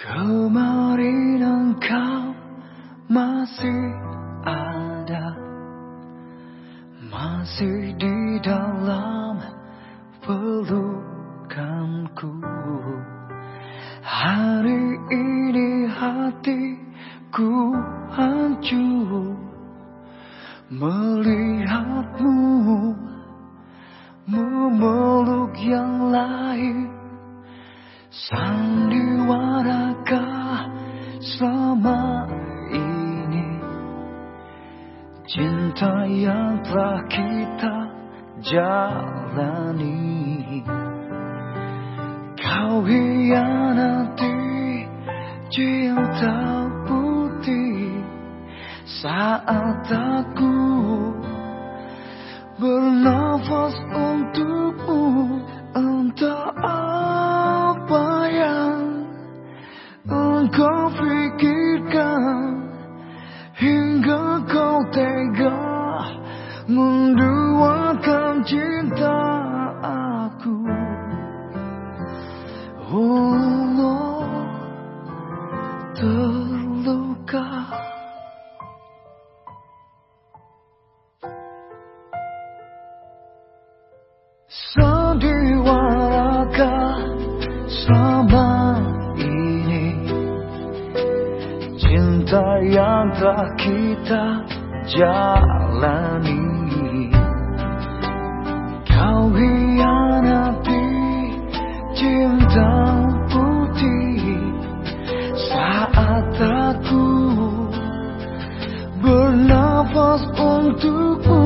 Kemarin engkau masih ada. Masih di dalam pelukanku. Hari ini hatiku hancur. Melihatmu memeluk yang lain Sandiwarakah selama ini Cinta yang telah kita jalani. Kau hianati cinta putih Saat aku bernafas untukmu Entah engkau pikirkan Hingga kau tega menduakan cinta aku. Allah terluka. Sandiwarakah Cinta yang telah kita jalani. Kau hianati cinta putih Saat aku bernafas untukmu